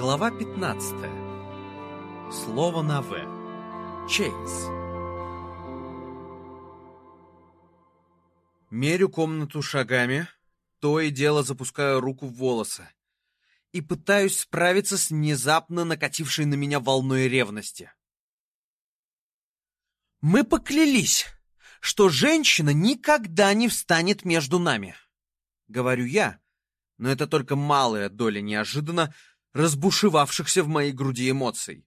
Глава 15. Слово на «В». Чейз. Мерю комнату шагами, то и дело запускаю руку в волосы и пытаюсь справиться с внезапно накатившей на меня волной ревности. Мы поклялись, что женщина никогда не встанет между нами. Говорю я, но это только малая доля неожиданно разбушевавшихся в моей груди эмоций.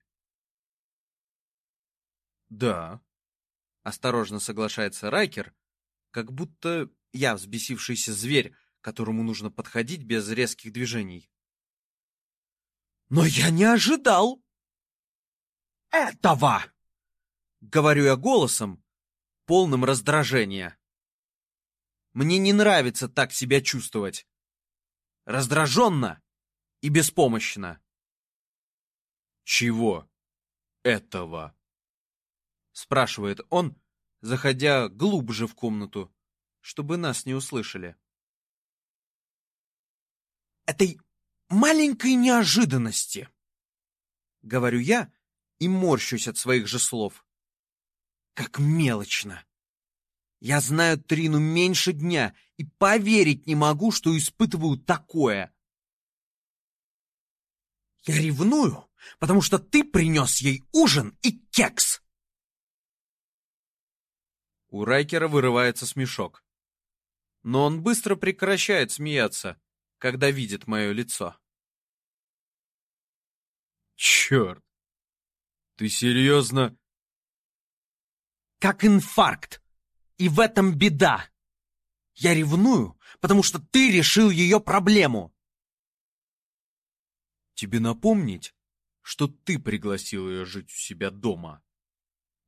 «Да», — осторожно соглашается Райкер, как будто я взбесившийся зверь, которому нужно подходить без резких движений. «Но я не ожидал!» «Этого!» — говорю я голосом, полным раздражения. Мне не нравится так себя чувствовать. Раздраженно и беспомощно. «Чего этого?» Спрашивает он, заходя глубже в комнату, чтобы нас не услышали. «Этой маленькой неожиданности!» Говорю я и морщусь от своих же слов. Как мелочно! Я знаю Трину меньше дня и поверить не могу, что испытываю такое. Я ревную, потому что ты принес ей ужин и кекс. У Райкера вырывается смешок. Но он быстро прекращает смеяться, когда видит мое лицо. Черт! Ты серьезно? Как инфаркт! И в этом беда. Я ревную, потому что ты решил ее проблему. Тебе напомнить, что ты пригласил ее жить у себя дома?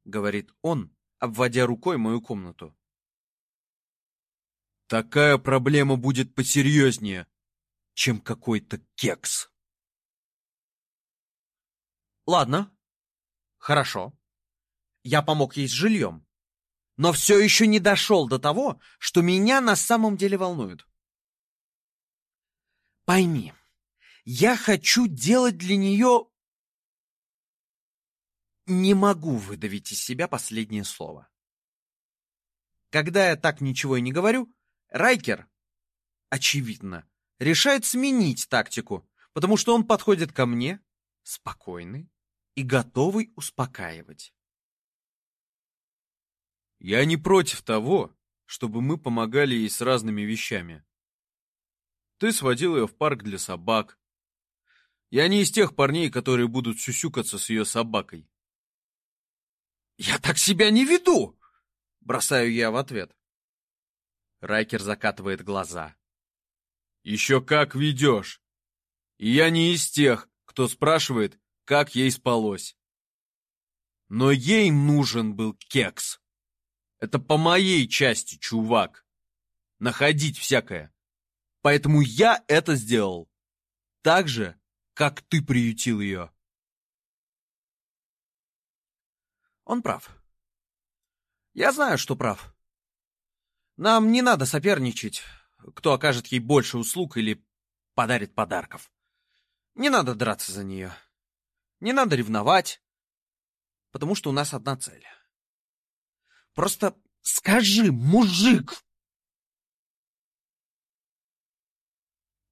Говорит он, обводя рукой мою комнату. Такая проблема будет посерьезнее, чем какой-то кекс. Ладно, хорошо. Я помог ей с жильем но все еще не дошел до того, что меня на самом деле волнует. Пойми, я хочу делать для нее... Не могу выдавить из себя последнее слово. Когда я так ничего и не говорю, Райкер, очевидно, решает сменить тактику, потому что он подходит ко мне, спокойный и готовый успокаивать. Я не против того, чтобы мы помогали ей с разными вещами. Ты сводил ее в парк для собак. Я не из тех парней, которые будут сюсюкаться с ее собакой. «Я так себя не веду!» — бросаю я в ответ. Райкер закатывает глаза. «Еще как ведешь! И я не из тех, кто спрашивает, как ей спалось. Но ей нужен был кекс!» Это по моей части, чувак. Находить всякое. Поэтому я это сделал. Так же, как ты приютил ее. Он прав. Я знаю, что прав. Нам не надо соперничать, кто окажет ей больше услуг или подарит подарков. Не надо драться за нее. Не надо ревновать, потому что у нас одна цель. Просто скажи, мужик!»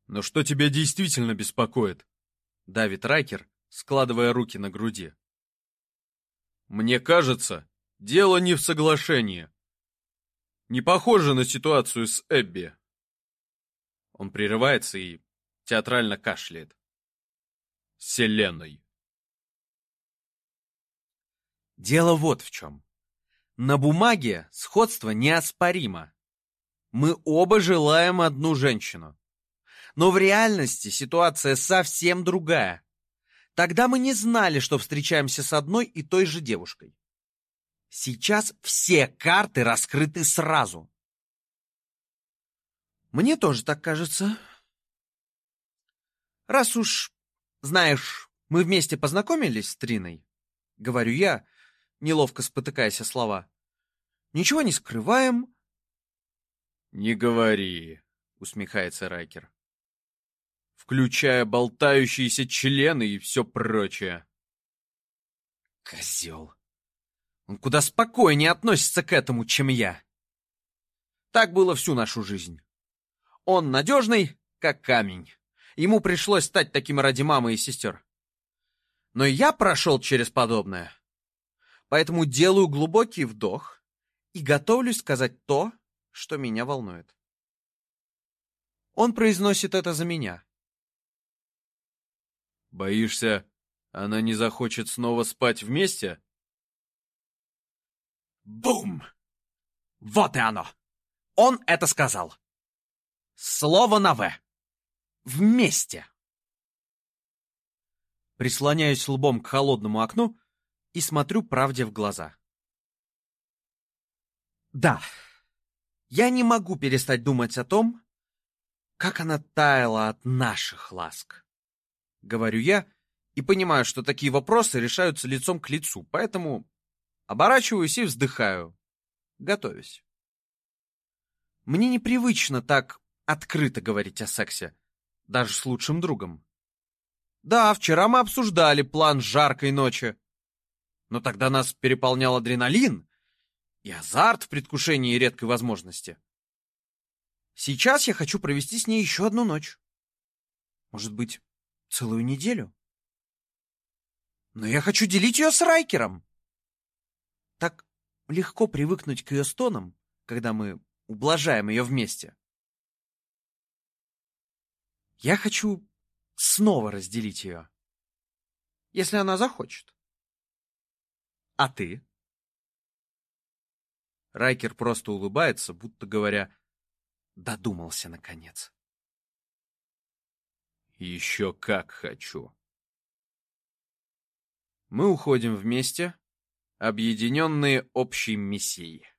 «Но что тебя действительно беспокоит?» Давид Райкер, складывая руки на груди. «Мне кажется, дело не в соглашении. Не похоже на ситуацию с Эбби». Он прерывается и театрально кашляет. «Селеной». Дело вот в чем. На бумаге сходство неоспоримо. Мы оба желаем одну женщину. Но в реальности ситуация совсем другая. Тогда мы не знали, что встречаемся с одной и той же девушкой. Сейчас все карты раскрыты сразу. Мне тоже так кажется. Раз уж, знаешь, мы вместе познакомились с Триной, говорю я, неловко спотыкаясь о слова. «Ничего не скрываем». «Не говори», — усмехается Райкер. Включая болтающиеся члены и все прочее. Козел. Он куда спокойнее относится к этому, чем я. Так было всю нашу жизнь. Он надежный, как камень. Ему пришлось стать таким ради мамы и сестер. Но я прошел через подобное. Поэтому делаю глубокий вдох и готовлюсь сказать то, что меня волнует. Он произносит это за меня. Боишься, она не захочет снова спать вместе? Бум! Вот и оно! Он это сказал. Слово на «В». Вместе. Прислоняюсь лбом к холодному окну и смотрю правде в глаза. Да, я не могу перестать думать о том, как она таяла от наших ласк. Говорю я и понимаю, что такие вопросы решаются лицом к лицу, поэтому оборачиваюсь и вздыхаю, готовясь. Мне непривычно так открыто говорить о сексе, даже с лучшим другом. Да, вчера мы обсуждали план жаркой ночи, но тогда нас переполнял адреналин и азарт в предвкушении редкой возможности. Сейчас я хочу провести с ней еще одну ночь. Может быть, целую неделю? Но я хочу делить ее с Райкером. Так легко привыкнуть к ее стонам, когда мы ублажаем ее вместе. Я хочу снова разделить ее, если она захочет. А ты? Райкер просто улыбается, будто говоря, додумался наконец. Еще как хочу. Мы уходим вместе, объединенные общей миссией.